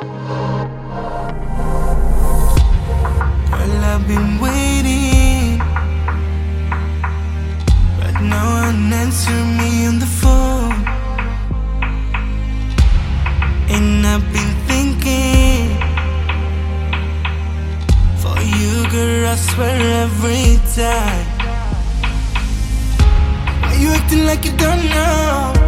Girl, I've been waiting, but no one answered me on the phone. And I've been thinking for you, girl. I swear every time. Why you acting like you don't know?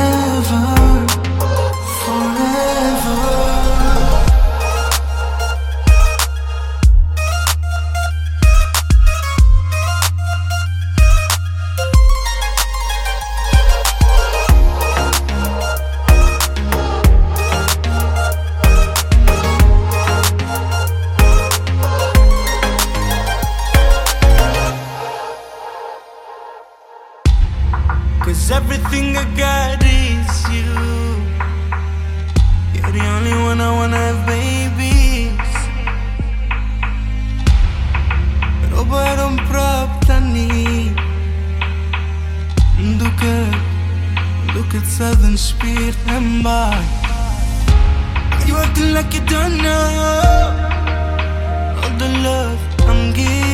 Cause everything I got is you. You're the only one I wanna have babies. Robaron prop tani. Duket, duket southern spirit and by. You acting like you don't know all the love I'm giving.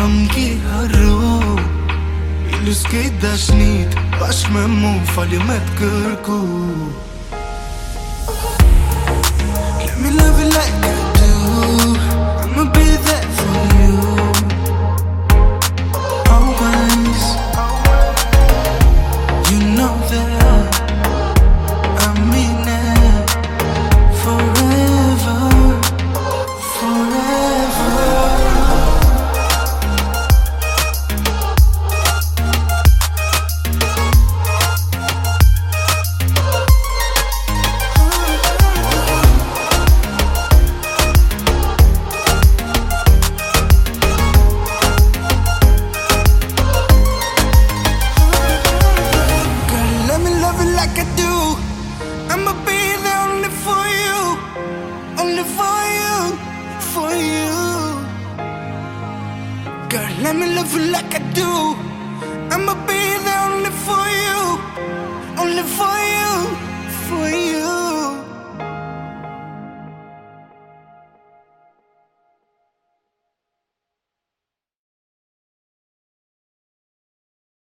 Am ki haro Ilus ki dashnit Bash me mu falimet kërku Let me love you like Girl, let me love you like I do. I'ma be there only for you, only for you, for you.